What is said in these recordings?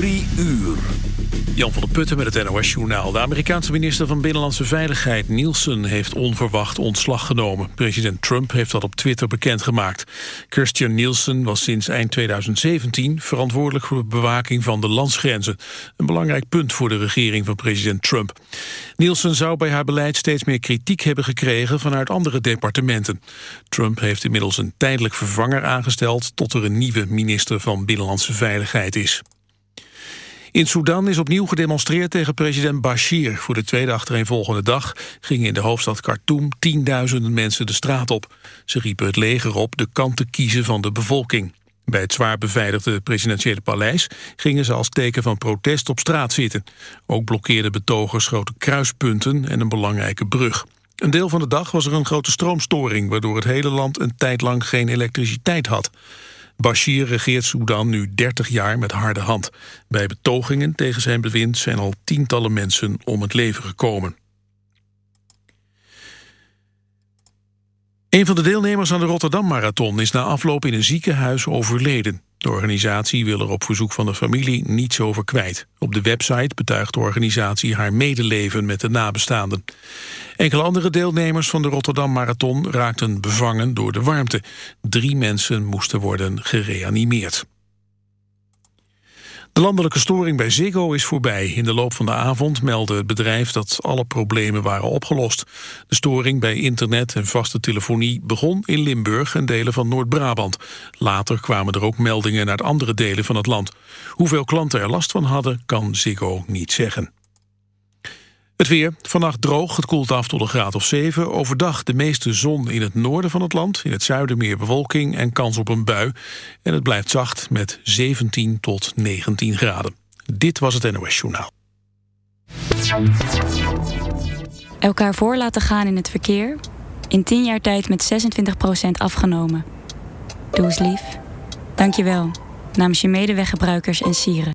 Drie uur. Jan van der Putten met het NOS-journaal. De Amerikaanse minister van Binnenlandse Veiligheid Nielsen heeft onverwacht ontslag genomen. President Trump heeft dat op Twitter bekendgemaakt. Christian Nielsen was sinds eind 2017 verantwoordelijk voor de bewaking van de landsgrenzen. Een belangrijk punt voor de regering van president Trump. Nielsen zou bij haar beleid steeds meer kritiek hebben gekregen vanuit andere departementen. Trump heeft inmiddels een tijdelijk vervanger aangesteld tot er een nieuwe minister van Binnenlandse Veiligheid is. In Sudan is opnieuw gedemonstreerd tegen president Bashir. Voor de tweede achtereenvolgende dag gingen in de hoofdstad Khartoum tienduizenden mensen de straat op. Ze riepen het leger op de kant te kiezen van de bevolking. Bij het zwaar beveiligde presidentiële paleis gingen ze als teken van protest op straat zitten. Ook blokkeerden betogers grote kruispunten en een belangrijke brug. Een deel van de dag was er een grote stroomstoring... waardoor het hele land een tijd lang geen elektriciteit had. Bashir regeert Sudan nu 30 jaar met harde hand. Bij betogingen tegen zijn bewind zijn al tientallen mensen om het leven gekomen. Een van de deelnemers aan de Rotterdam Marathon is na afloop in een ziekenhuis overleden. De organisatie wil er op verzoek van de familie niets over kwijt. Op de website betuigt de organisatie haar medeleven met de nabestaanden. Enkele andere deelnemers van de Rotterdam Marathon raakten bevangen door de warmte. Drie mensen moesten worden gereanimeerd. De landelijke storing bij Ziggo is voorbij. In de loop van de avond meldde het bedrijf dat alle problemen waren opgelost. De storing bij internet en vaste telefonie begon in Limburg en delen van Noord-Brabant. Later kwamen er ook meldingen uit andere delen van het land. Hoeveel klanten er last van hadden, kan Ziggo niet zeggen. Het weer. Vannacht droog. Het koelt af tot een graad of 7. Overdag de meeste zon in het noorden van het land. In het zuiden meer bewolking en kans op een bui. En het blijft zacht met 17 tot 19 graden. Dit was het NOS Journaal. Elkaar voor laten gaan in het verkeer. In 10 jaar tijd met 26% afgenomen. Doe eens lief. Dank je wel. Namens je medeweggebruikers en sieren.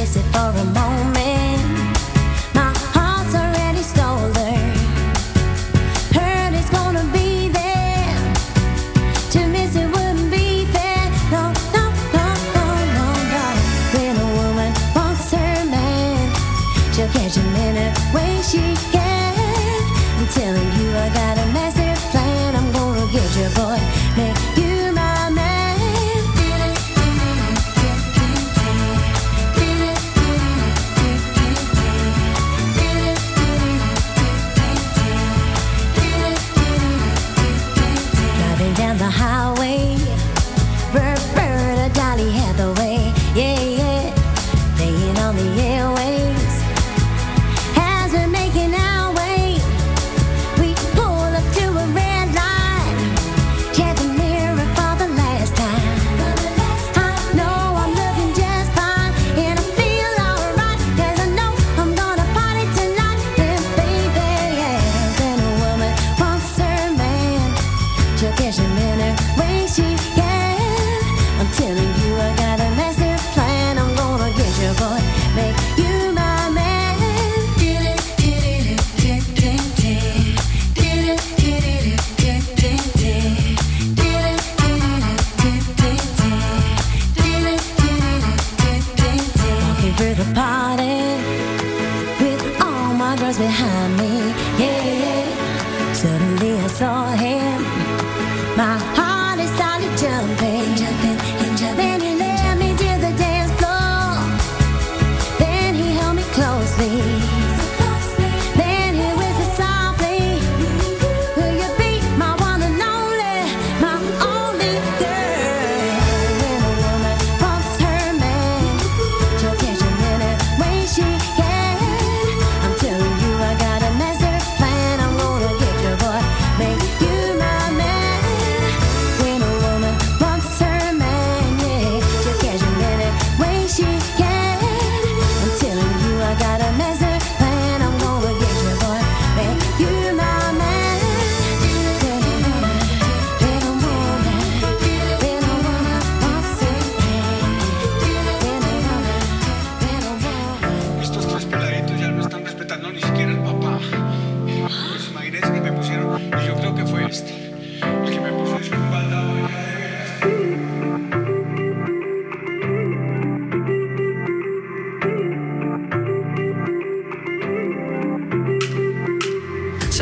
miss it for a moment. My heart's already stolen. Hurt is gonna be there. To miss it wouldn't be fair. No, no, no, no, no, no. When a woman wants her man, she'll catch him in a way she can. Yeah.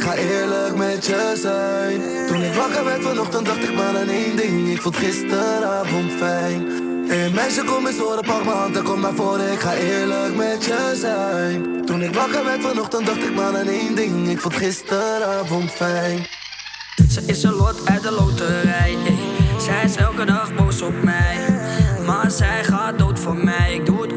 Ik ga eerlijk met je zijn. Toen ik wakker werd vanochtend, dacht ik maar aan één ding. Ik vond gisteravond fijn. Hey meisje, kom eens horen, pak m'n hand en kom naar voren. Ik ga eerlijk met je zijn. Toen ik wakker werd vanochtend, dacht ik maar aan één ding. Ik vond gisteravond fijn. Ze is een lot uit de loterij. ey. Zij is elke dag boos op mij. Maar zij gaat dood voor mij. Ik doe het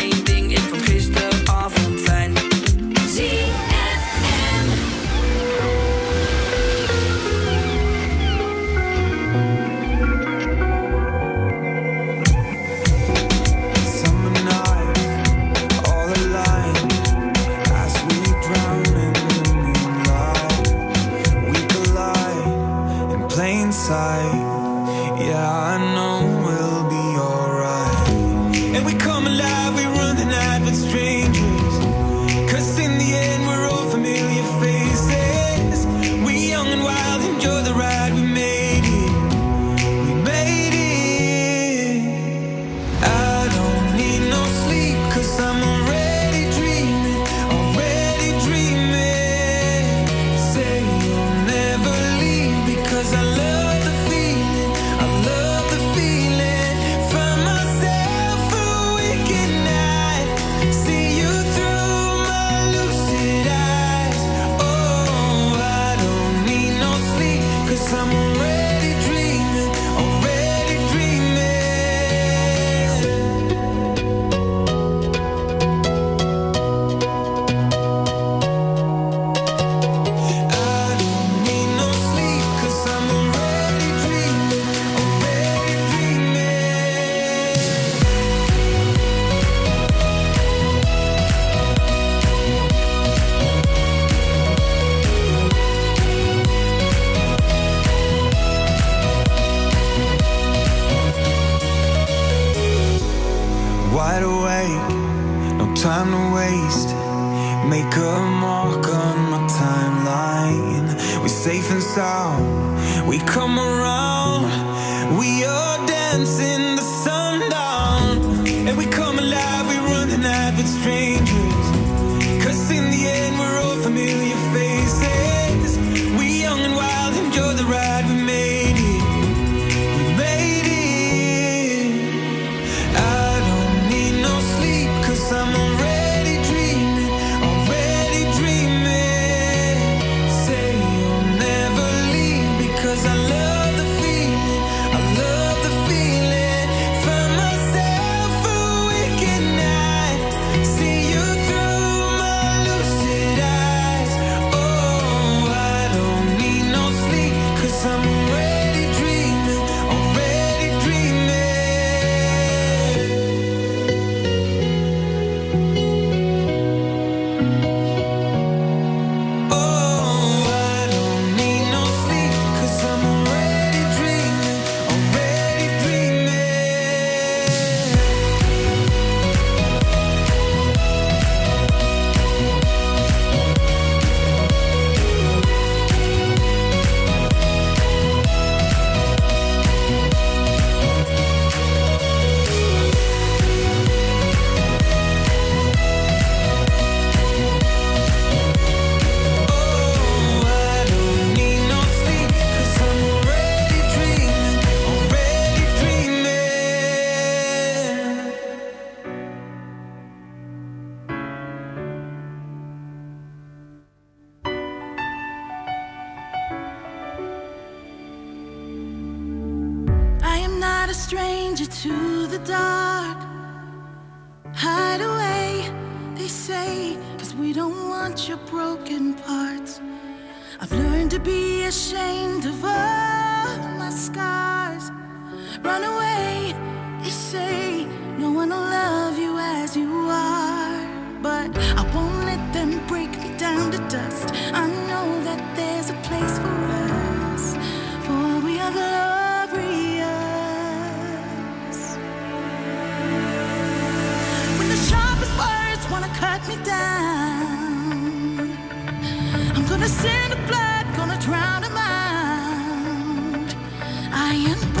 I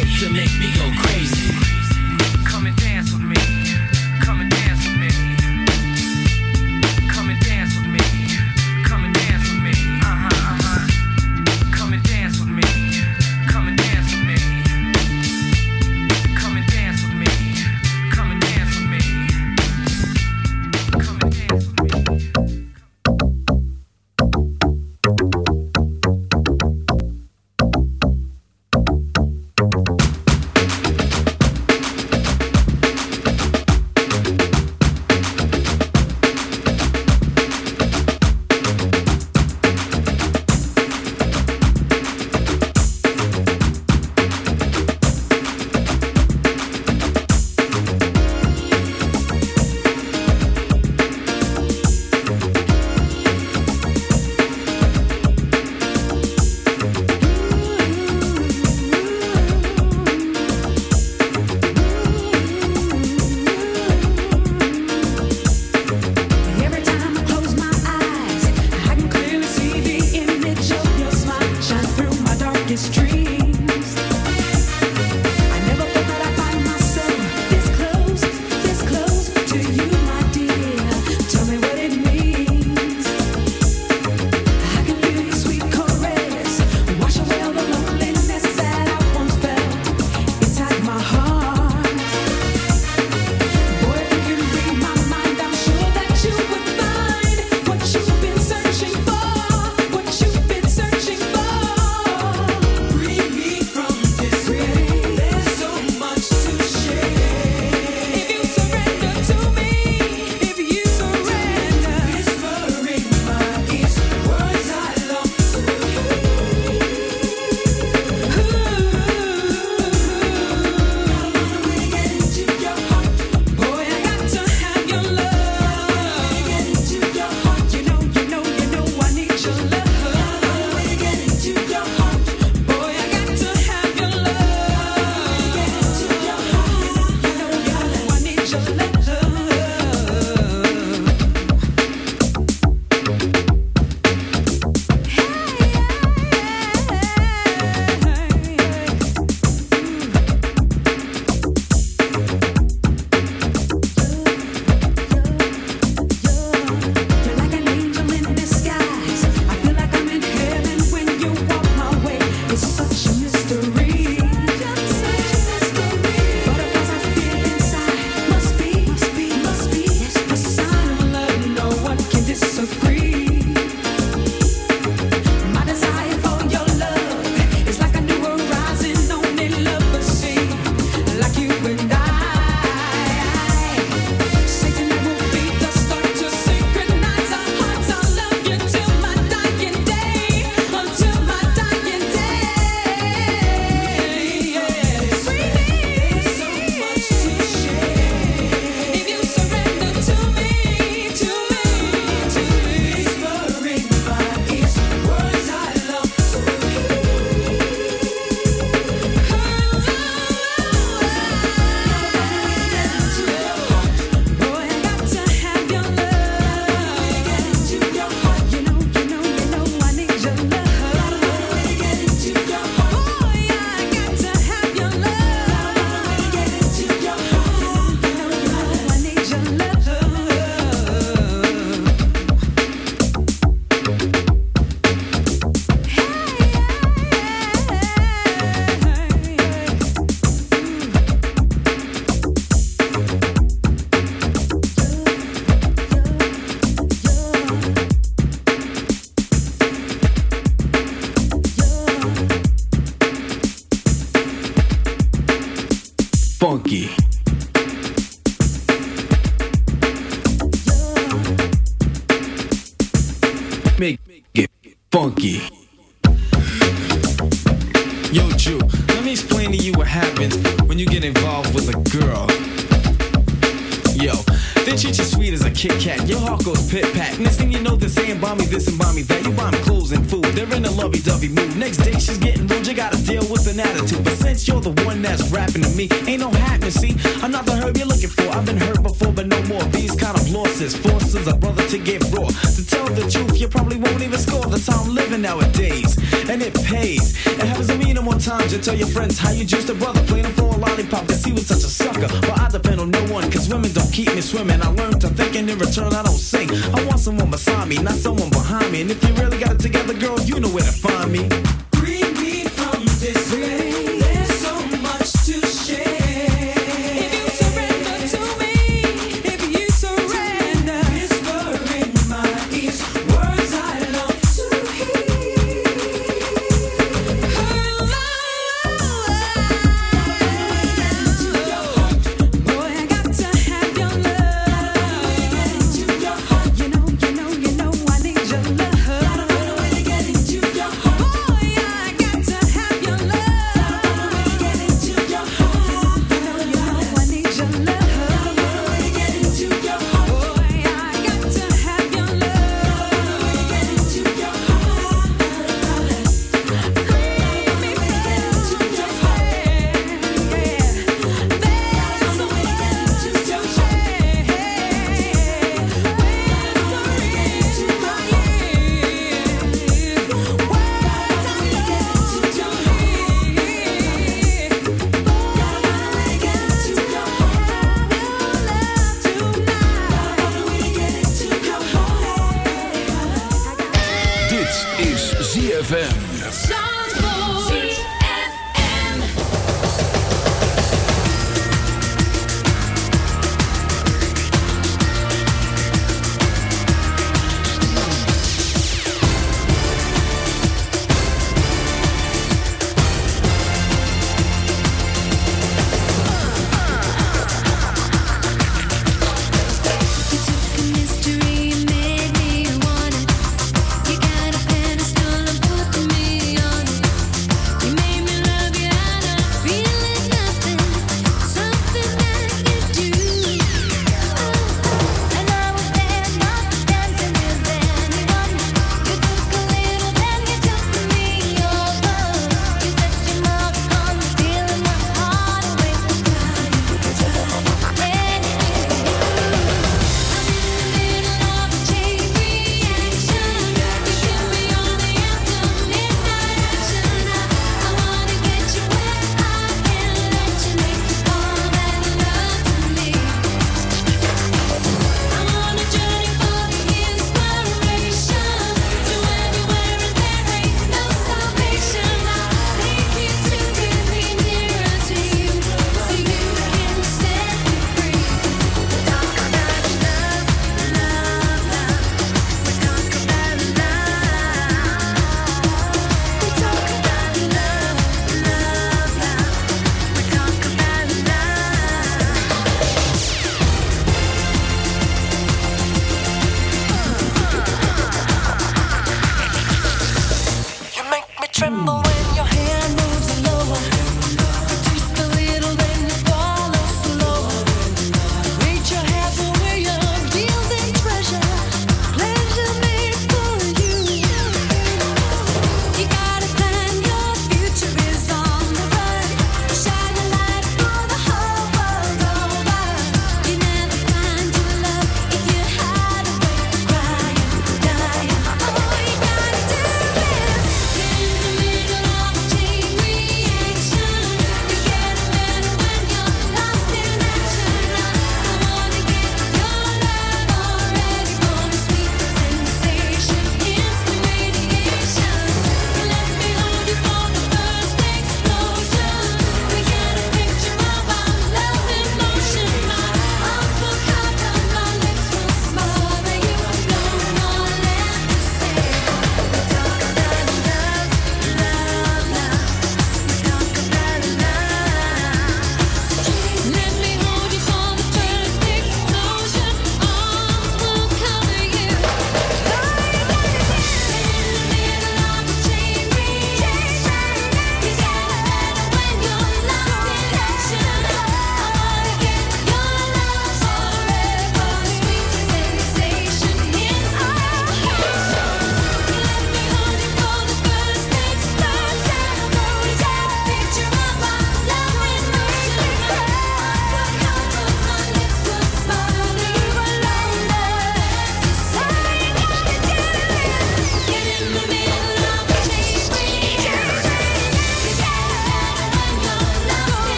You make me go crazy.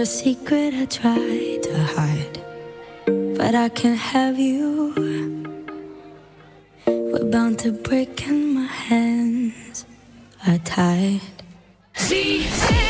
a secret I try to hide, but I can't have you. We're bound to break, and my hands are tied. See.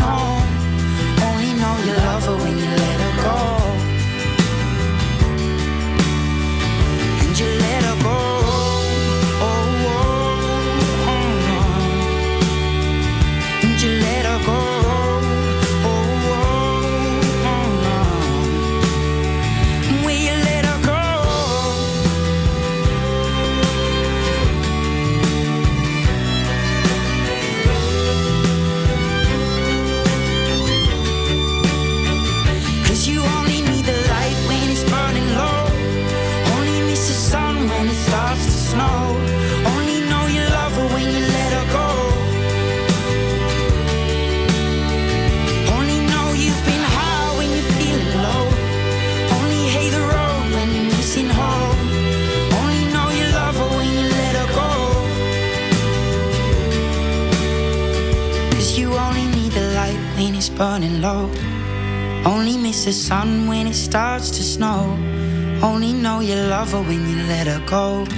Home. Only know you love her when you let her over when you let her go.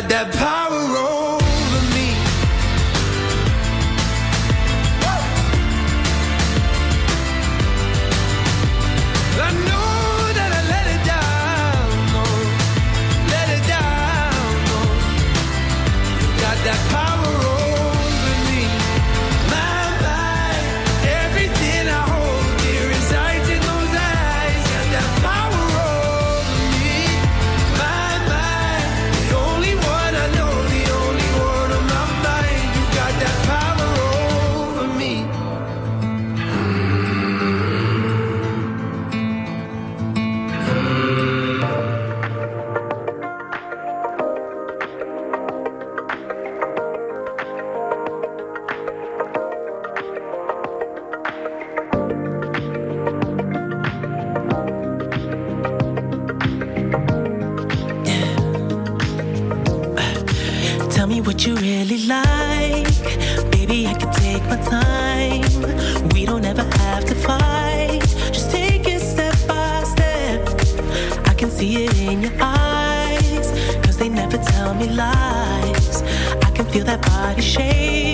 got that power on. lies. I can feel that body shake.